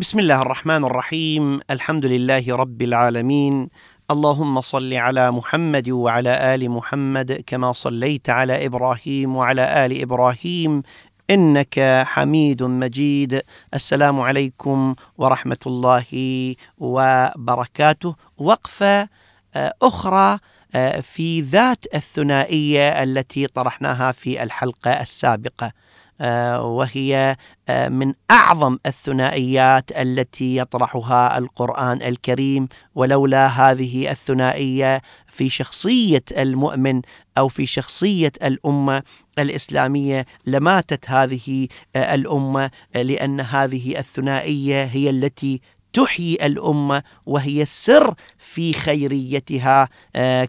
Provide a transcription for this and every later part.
بسم الله الرحمن الرحيم. الحمد لله رب العالمين. اللهم صل على محمد وعلى آل محمد كما صليت على إبراهيم وعلى آل إبراهيم. إنك حميد مجيد. السلام عليكم ورحمة الله وبركاته. وقفة أخرى في ذات الثنائية التي طرحناها في الحلقة السابقة. وهي من أعظم الثنائيات التي يطرحها القرآن الكريم ولولا هذه الثنائية في شخصية المؤمن أو في شخصية الأمة الإسلامية لماتت هذه الأمة لأن هذه الثنائية هي التي تحيي الأمة وهي السر في خيريتها.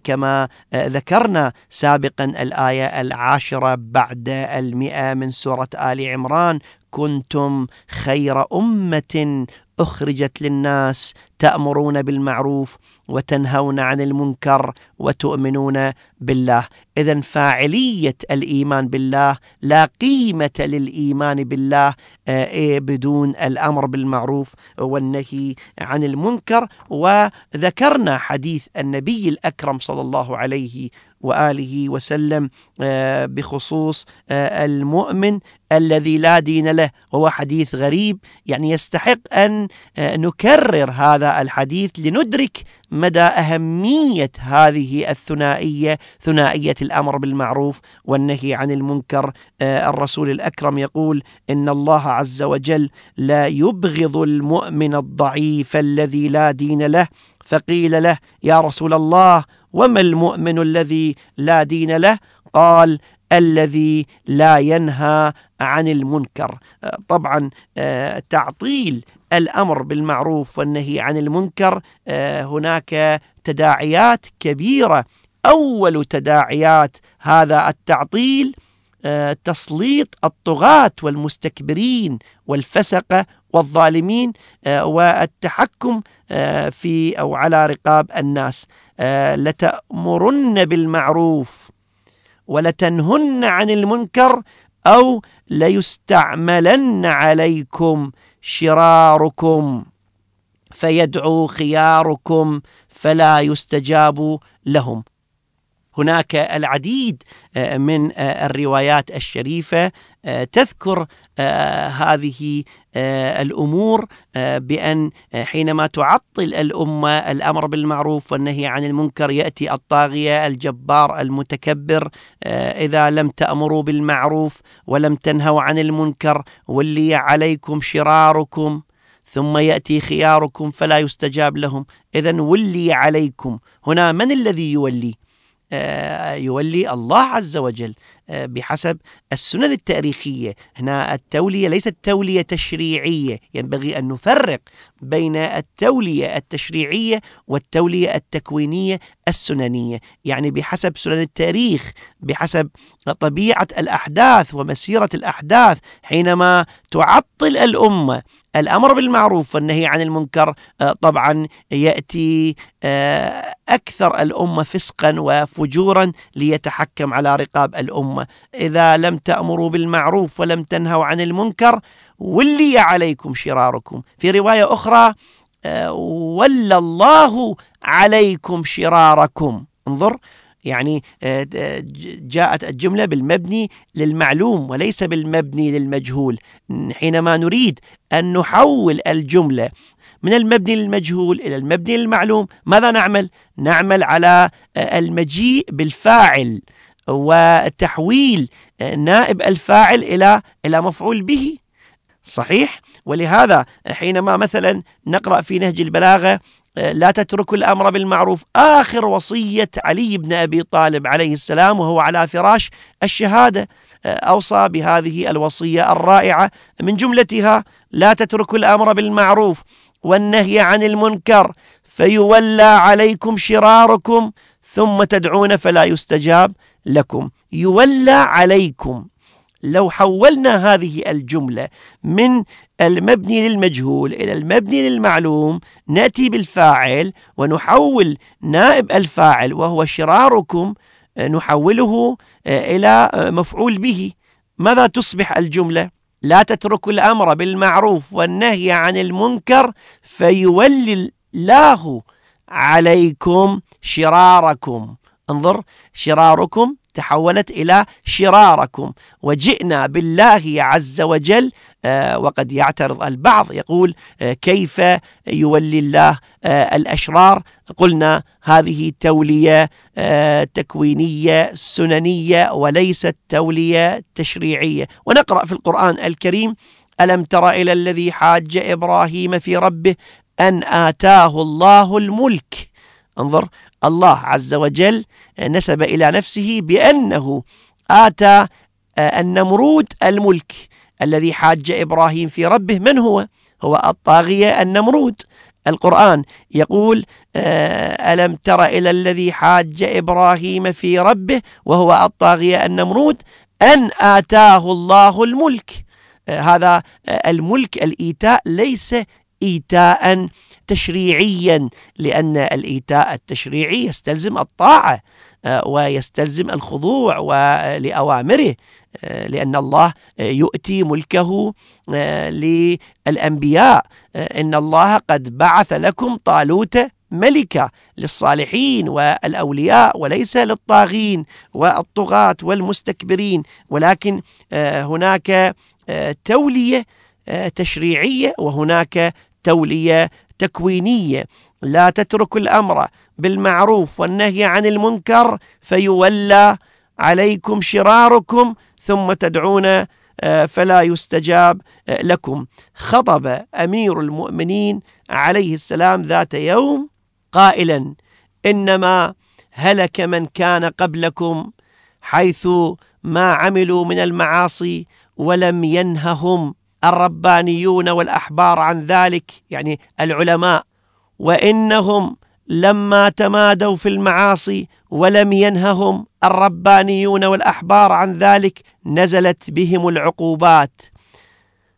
كما ذكرنا سابقا الآية العاشرة بعد المئة من سورة آل عمران. كنتم خير أمة أخرجت للناس تأمرون بالمعروف وتنهون عن المنكر وتؤمنون بالله. اذا فاعلية الإيمان بالله لا قيمة للإيمان بالله بدون الأمر بالمعروف والنهي عن المنكر. وذكرنا حديث النبي الأكرم صلى الله عليه وآله وسلم بخصوص المؤمن الذي لا دين له وهو حديث غريب. يعني يستحق أن نكرر هذا الحديث لندرك مدى أهمية هذه الثنائية ثنائية الأمر بالمعروف والنهي عن المنكر. الرسول الأكرم يقول إن الله عز وجل لا يبغض المؤمن الضعيف الذي لا دين له. فقيل له يا رسول الله وما المؤمن الذي لا دين له؟ قال الذي لا ينهى عن المنكر. طبعا تعطيل الأمر بالمعروف والنهي عن المنكر هناك تداعيات كبيرة. أول تداعيات هذا التعطيل تسليط الطغاة والمستكبرين والفسقة والظالمين والتحكم في أو على رقاب الناس. لتأمرن بالمعروف ولتنهن عن المنكر أو ليستعملن عليكم شراركم فيدعو خياركم فلا يستجاب لهم. هناك العديد من الروايات الشريفة تذكر هذه الأمور بأن حينما تعطل الأمة الأمر بالمعروف والنهي عن المنكر يأتي الطاغية الجبار المتكبر إذا لم تأمروا بالمعروف ولم تنهوا عن المنكر ولي عليكم شراركم ثم يأتي خياركم فلا يستجاب لهم. اذا ولي عليكم. هنا من الذي يولي؟ يولي الله عز وجل. بحسب السنن التاريخية. هنا التولية ليست تولية تشريعية. ينبغي أن نفرق بين التولية التشريعية والتولية التكوينية السننية. يعني بحسب سنن التاريخ بحسب طبيعة الأحداث ومسيرة الأحداث حينما تعطل الأمة الأمر بالمعروف والنهي عن المنكر آه، طبعا يأتي آه، أكثر الأمة فسقا وفجورا ليتحكم على رقاب الأمة. إذا لم تأمروا بالمعروف ولم تنهوا عن المنكر ولي عليكم شراركم. في رواية أخرى آه، ولى الله عليكم شراركم. انظر يعني آه، جاءت الجملة بالمبني للمعلوم وليس بالمبني للمجهول. حينما نريد أن نحول الجملة من المبني للمجهول إلى المبني للمعلوم ماذا نعمل؟ نعمل على آه، المجيء بالفاعل. وتحويل نائب الفاعل إلى إلى مفعول به. صحيح؟ ولهذا حينما مثلا نقرأ في نهج البلاغة لا تتركوا الأمر بالمعروف. آخر وصية علي بن أبي طالب عليه السلام وهو على فراش الشهادة أوصى بهذه الوصية الرائعة من جملتها لا تتركوا الأمر بالمعروف والنهي عن المنكر فيولى عليكم شراركم ثم تدعون فلا يستجاب لكم يولى عليكم. لو حولنا هذه الجملة من المبني للمجهول إلى المبني للمعلوم نأتي بالفاعل ونحول نائب الفاعل وهو شراركم نحوله آه، إلى آه، مفعول به. ماذا تصبح الجملة؟ لا تتركوا الأمر بالمعروف والنهي عن المنكر فيولي الله عليكم شراركم. انظر شراركم تحولت إلى شراركم. وجئنا بالله عز وجل آه، وقد يعترض البعض يقول آه، كيف يولي الله آه، الأشرار؟ قلنا هذه تولية تكوينية سننية وليست تولية تشريعية. ونقرأ في القرآن الكريم ألم تر إلى الذي حاج إبراهيم في ربه أن آتاه الله الملك؟ انظر الله عز وجل نسب إلى نفسه بأنه آتى آه، النمرود الملك الذي حاج إبراهيم في ربه. من هو؟ هو الطاغية النمرود. القرآن يقول آه، ألم تر إلى الذي حاج إبراهيم في ربه؟ وهو الطاغية النمرود أن آتاه الله الملك. آه، هذا الملك الإيتاء ليس إيتاء تشريعيا لأن الإيتاء التشريعي يستلزم الطاعة آه، ويستلزم الخضوع لأوامره آه، لأن الله يؤتي ملكه آه، للأنبياء إن الله قد بعث لكم طالوت ملكة للصالحين والأولياء وليس للطاغين والطغاة والمستكبرين. ولكن هناك تولية تشريعية وهناك تولية تكوينية لا تترك الأمر بالمعروف والنهي عن المنكر فيولى عليكم شراركم ثم تدعون آه، فلا يستجاب آه، لكم. خطب أمير المؤمنين عليه السلام ذات يوم قائلا إنما هلك من كان قبلكم حيث ما عملوا من المعاصي ولم ينههم. الربانيون والأحبار عن ذلك يعني العلماء. وإنهم لما تمادوا في المعاصي ولم ينههم الربانيون والأحبار عن ذلك نزلت بهم العقوبات.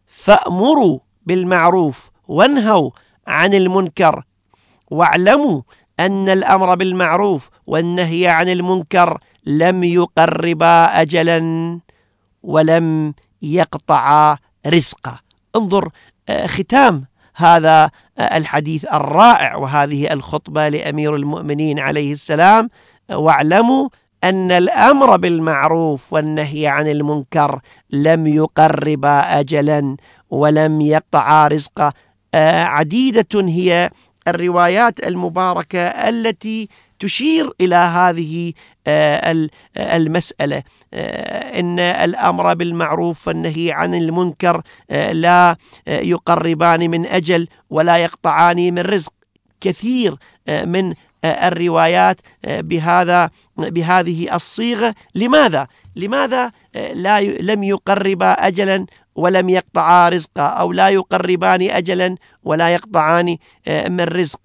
فأمروا بالمعروف وانهوا عن المنكر. واعلموا أن الأمر بالمعروف والنهي عن المنكر لم يقربا أجلا ولم يقطعا رزقه. انظر آه، ختام هذا آه، الحديث الرائع وهذه الخطبة لأمير المؤمنين عليه السلام. واعلموا أن الأمر بالمعروف والنهي عن المنكر لم يقرب أجلا ولم يقطع رزقه. آه، عديدة هي الروايات المباركة التي تشير إلى هذه المسألة. آه، إن الأمر بالمعروف والنهي عن المنكر لا يقربان من أجل ولا يقطعان من رزق. كثير من الروايات بهذا بهذه الصيغة لماذا؟ لماذا لا لم يقرب أجلا ولم يقطعا رزقا أو لا يقربان أجلا ولا يقطعان من رزق؟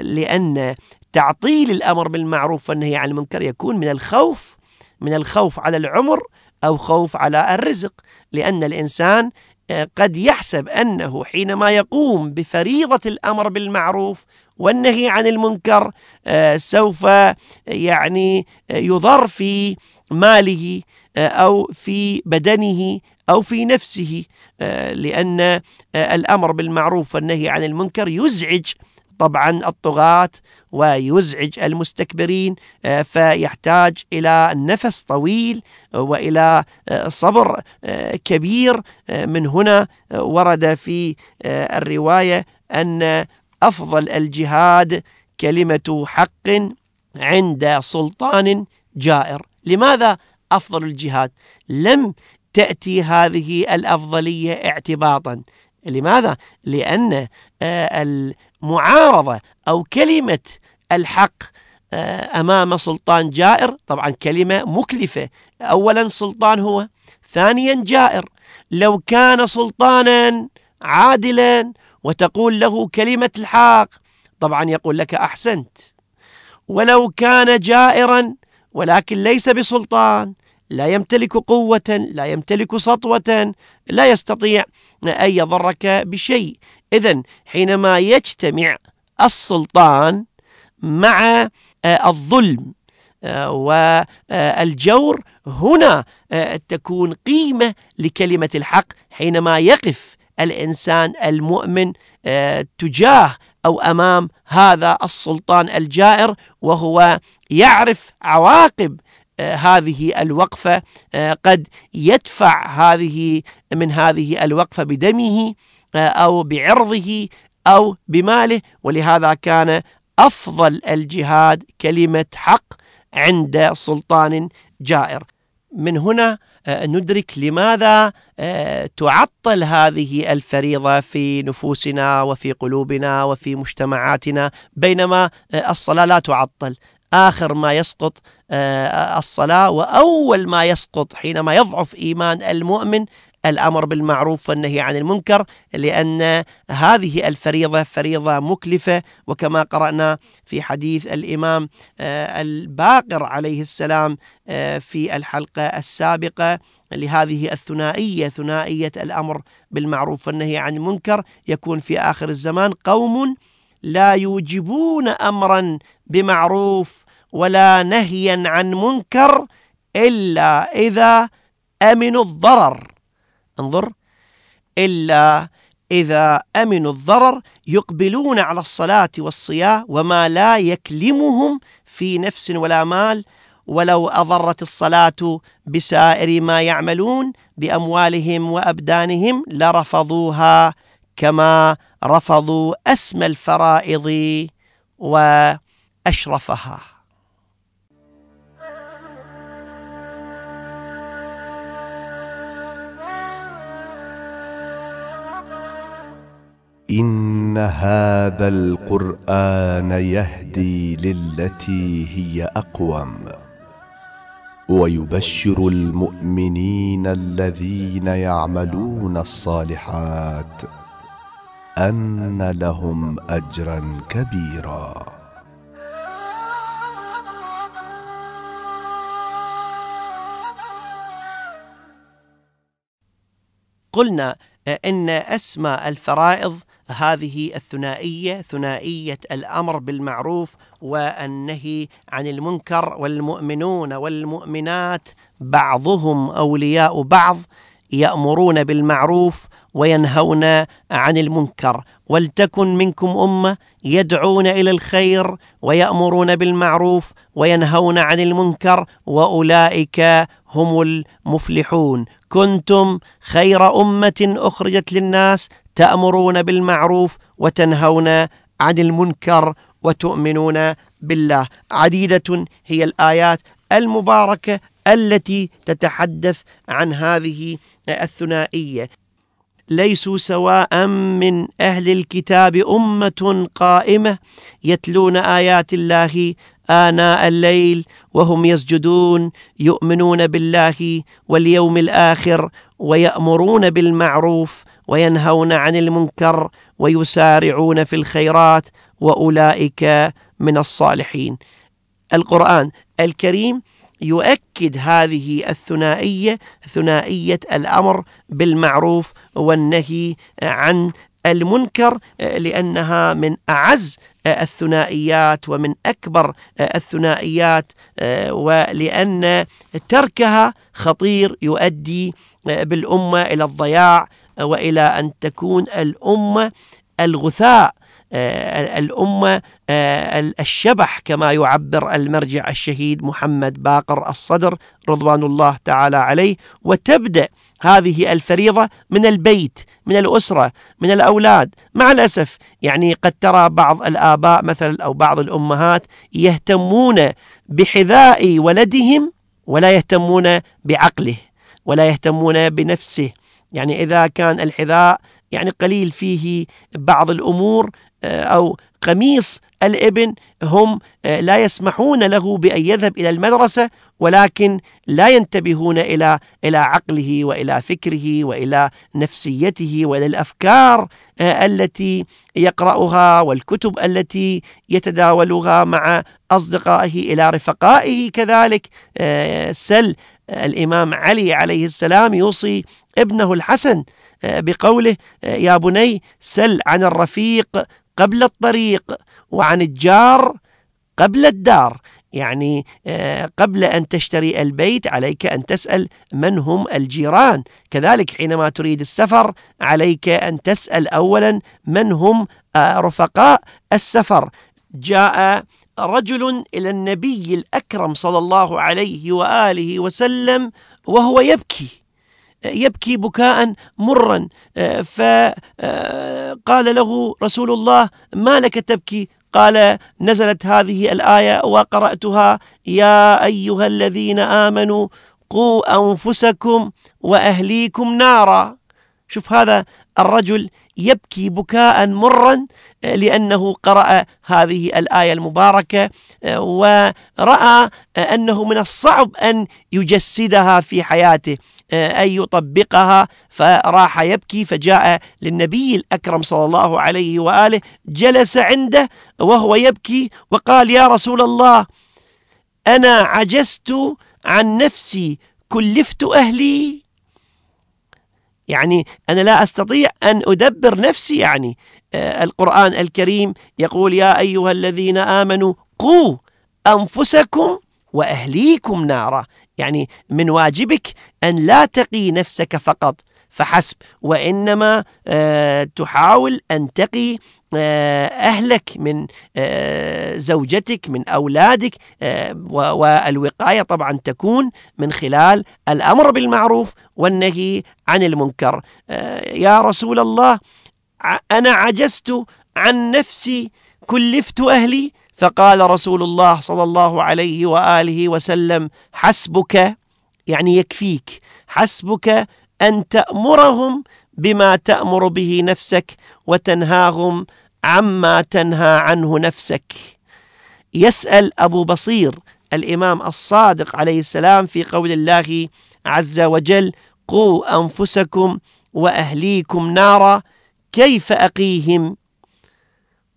لأن تعطيل الأمر بالمعروف والنهي عن المنكر يكون من الخوف من الخوف على العمر أو خوف على الرزق لأن الإنسان آه، قد يحسب أنه حينما يقوم بفريضة الأمر بالمعروف والنهي عن المنكر آه، سوف يعني يضر في ماله آه، أو في بدنه أو في نفسه لأن الأمر بالمعروف والنهي عن المنكر يزعج طبعا الطغاة ويزعج المستكبرين آه، فيحتاج إلى نفس طويل وإلى آه، صبر آه، كبير من هنا ورد في الرواية أن أفضل الجهاد كلمة حق عند سلطان جائر. لماذا أفضل الجهاد؟ لم تأتي هذه الأفضلية اعتباطا. لماذا؟ لأن المعارضة أو كلمة الحق آه، أمام سلطان جائر. طبعا كلمة مكلفة. أولا سلطان هو ثانيا جائر. لو كان سلطانا عادلا وتقول له كلمة الحق طبعا يقول لك أحسنت. ولو كان جائرا ولكن ليس بسلطان لا يمتلك قوة لا يمتلك سطوة لا يستطيع أن يضرك بشيء. إذا حينما يجتمع السلطان مع آه، الظلم آه، والجور هنا آه، تكون قيمة لكلمة الحق. حينما يقف الإنسان المؤمن تجاه أو أمام هذا السلطان الجائر وهو يعرف عواقب هذه الوقفة قد يدفع هذه من هذه الوقفة بدمه أو بعرضه أو بماله. ولهذا كان أفضل الجهاد كلمة حق عند سلطان جائر. من هنا آه، ندرك لماذا آه، تعطل هذه الفريضة في نفوسنا وفي قلوبنا وفي مجتمعاتنا. بينما آه، الصلاة لا تعطل. آخر ما يسقط الصلاة وأول ما يسقط حينما يضعف إيمان المؤمن الأمر بالمعروف والنهي عن المنكر لأن هذه الفريضة فريضة مكلفة. وكما قرأنا في حديث الإمام آه، الباقر عليه السلام آه، في الحلقة السابقة لهذه الثنائية ثنائية الأمر بالمعروف والنهي عن المنكر يكون في آخر الزمان قوم لا يوجبون أمرا بمعروف. ولا نهيا عن منكر إلا إذا أمنوا الضرر. انظر. إلا إذا أمنوا الضرر يقبلون على الصلاة والصيام وما لا يكلمهم في نفس ولا مال ولو أضرت الصلاة بسائر ما يعملون بأموالهم وأبدانهم لرفضوها كما رفضوا أسمى الفرائض وأشرفها. إن هذا القرآن يهدي للتي هي أقوم ويبشر المؤمنين الذين يعملون الصالحات أن لهم اجرا كبيرا. قلنا إن اسماء الفرائض هذه الثنائية ثنائية الأمر بالمعروف والنهي عن المنكر والمؤمنون والمؤمنات بعضهم أولياء بعض يأمرون بالمعروف وينهون عن المنكر. ولتكن منكم أمة يدعون إلى الخير ويأمرون بالمعروف وينهون عن المنكر وأولئك هم المفلحون. كنتم خير أمة أخرجت للناس تأمرون بالمعروف وتنهون عن المنكر وتؤمنون بالله. عديدة هي الآيات المباركة التي تتحدث عن هذه الثنائية. ليسوا سواء من أهل الكتاب أمة قائمة يتلون آيات الله آناء الليل وهم يسجدون يؤمنون بالله واليوم الآخر ويأمرون بالمعروف وينهون عن المنكر ويسارعون في الخيرات وأولئك من الصالحين. القرآن الكريم يؤكد هذه الثنائية ثنائية الأمر بالمعروف والنهي عن المنكر لأنها من أعز الثنائيات ومن أكبر الثنائيات ولأن تركها خطير يؤدي بالأمة إلى الضياع وإلى أن تكون الأمة الغثاء آه، الأمة آه، الشبح كما يعبر المرجع الشهيد محمد باقر الصدر رضوان الله تعالى عليه. وتبدأ هذه الفريضة من البيت من الأسرة من الأولاد. مع الأسف يعني قد ترى بعض الآباء مثلا أو بعض الأمهات يهتمون بحذاء ولدهم ولا يهتمون بعقله ولا يهتمون بنفسه. يعني إذا كان الحذاء يعني قليل فيه بعض الأمور آه، أو قميص الإبن هم آه، لا يسمحون له بأن يذهب إلى المدرسة ولكن لا ينتبهون إلى إلى عقله وإلى فكره وإلى نفسيته وإلى الأفكار آه، التي يقرأها والكتب التي يتداولها مع أصدقائه إلى رفقائه كذلك. سل الإمام علي عليه السلام يوصي ابنه الحسن بقوله يا بني سل عن الرفيق قبل الطريق وعن الجار قبل الدار. يعني آه، قبل أن تشتري البيت عليك أن تسأل من هم الجيران. كذلك حينما تريد السفر عليك أن تسأل أولا من هم آه، رفقاء السفر. جاء رجل إلى النبي الأكرم صلى الله عليه وآله وسلم وهو يبكي. يبكي بكاء مرا. فقال له رسول الله ما لك تبكي؟ قال نزلت هذه الآية وقرأتها يا أيها الذين آمنوا قوا أنفسكم وأهليكم نارا. شوف هذا الرجل يبكي بكاء مرا لأنه قرأ هذه الآية المباركة ورأى أنه من الصعب أن يجسدها في حياته أن يطبقها فراح يبكي فجاء للنبي الأكرم صلى الله عليه وآله جلس عنده وهو يبكي وقال يا رسول الله أنا عجزت عن نفسي كلفت أهلي؟ يعني أنا لا أستطيع أن أدبر نفسي يعني. آه، القرآن الكريم يقول يا أيها الذين آمنوا قوا أنفسكم وأهليكم نارا. يعني من واجبك أن لا تقي نفسك فقط. فحسب. وإنما آه، تحاول أن تقي آه، أهلك من آه، زوجتك من أولادك والوقاية طبعا تكون من خلال الأمر بالمعروف والنهي عن المنكر. يا رسول الله أنا عجزت عن نفسي كلفت أهلي فقال رسول الله صلى الله عليه وآله وسلم حسبك يعني يكفيك حسبك أن تأمرهم بما تأمر به نفسك وتنهاهم عما تنهى عنه نفسك. يسأل أبو بصير الإمام الصادق عليه السلام في قول الله عز وجل قوا أنفسكم وأهليكم نارا كيف أقيهم؟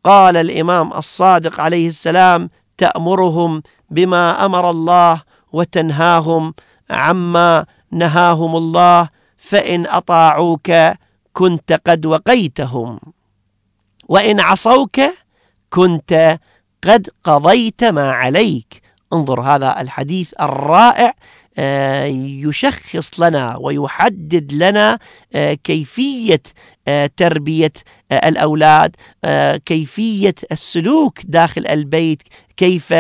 قال الإمام الصادق عليه السلام تأمرهم بما أمر الله وتنهاهم عما نهاهم الله فإن أطاعوك كنت قد وقيتهم. وإن عصوك كنت قد قضيت ما عليك. انظر هذا الحديث الرائع آه، يشخص لنا ويحدد لنا آه، كيفية آه، تربية الأولاد كيفية السلوك داخل البيت كيف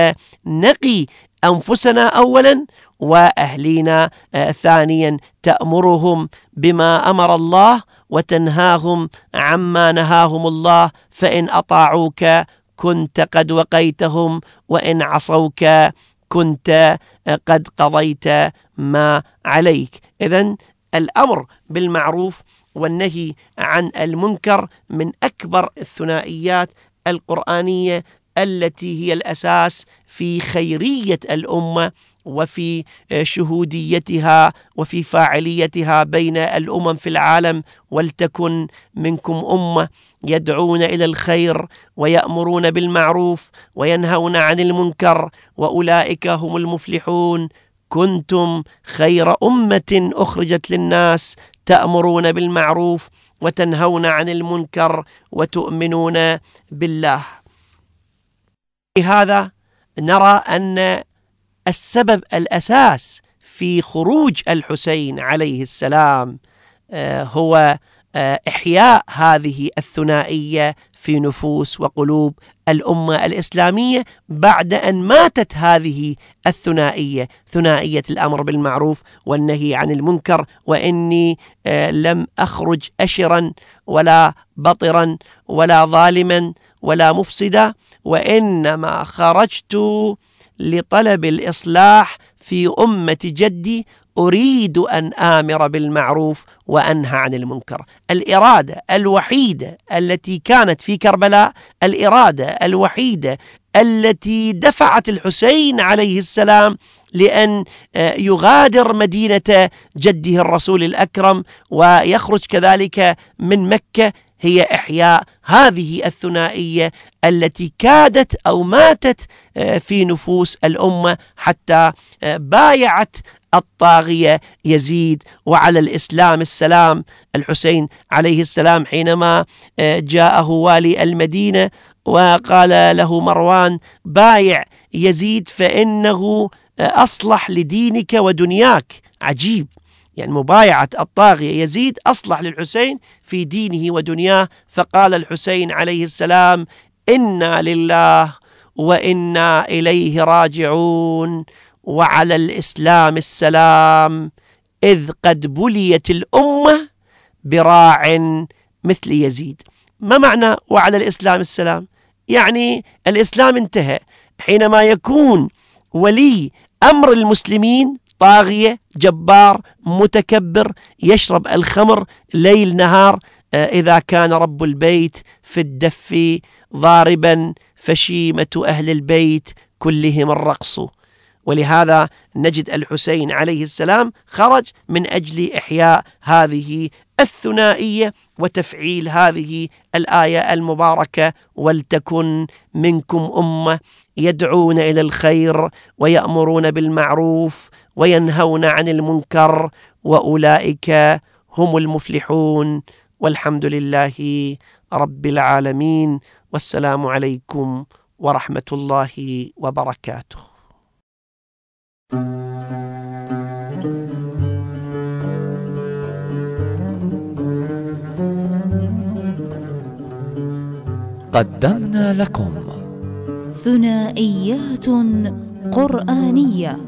نقي أنفسنا أولا وأهلينا ثانيا تأمرهم بما أمر الله وتنهاهم عما نهاهم الله فإن أطاعوك كنت قد وقيتهم وإن عصوك كنت قد قضيت ما عليك. إذا الأمر بالمعروف والنهي عن المنكر من أكبر الثنائيات القرآنية التي هي الأساس في خيرية الأمة وفي شهوديتها وفي فاعليتها بين الأمم في العالم ولتكن منكم أمة يدعون إلى الخير ويأمرون بالمعروف وينهون عن المنكر وأولئك هم المفلحون. كنتم خير أمة أخرجت للناس تأمرون بالمعروف وتنهون عن المنكر وتؤمنون بالله. لهذا نرى أن السبب الأساس في خروج الحسين عليه السلام آه، هو آه، إحياء هذه الثنائية في نفوس وقلوب الأمة الإسلامية بعد أن ماتت هذه الثنائية ثنائية الأمر بالمعروف والنهي عن المنكر وإني آه، لم أخرج اشرا ولا بطرا ولا ظالما ولا مفسدا وإنما خرجت لطلب الإصلاح في أمة جدي أريد أن آمر بالمعروف وأنهى عن المنكر. الإرادة الوحيدة التي كانت في كربلاء الإرادة الوحيدة التي دفعت الحسين عليه السلام لأن آه، يغادر مدينة جده الرسول الأكرم ويخرج كذلك من مكة هي إحياء هذه الثنائية التي كادت أو ماتت آه، في نفوس الأمة حتى آه، بايعت الطاغية يزيد وعلى الإسلام السلام. الحسين عليه السلام حينما آه، جاءه والي المدينة وقال له مروان بايع يزيد فإنه أصلح لدينك ودنياك. عجيب. يعني مبايعة الطاغية يزيد أصلح للحسين في دينه ودنياه. فقال الحسين عليه السلام إنا لله وإنا إليه راجعون. وعلى الإسلام السلام. إذ قد بليت الأمة براع مثل يزيد. ما معنى وعلى الإسلام السلام يعني الإسلام انتهى. حينما يكون ولي أمر المسلمين طاغية جبار متكبر يشرب الخمر ليل نهار آه، إذا كان رب البيت في الدف ضاربا فشيمة أهل البيت كلهم الرقص. ولهذا نجد الحسين عليه السلام خرج من أجل إحياء هذه الثنائية وتفعيل هذه الآية المباركة ولتكن منكم أمة يدعون إلى الخير ويأمرون بالمعروف وينهون عن المنكر وأولئك هم المفلحون والحمد لله رب العالمين والسلام عليكم ورحمة الله وبركاته. قدمنا لكم ثنائيات قرآنية.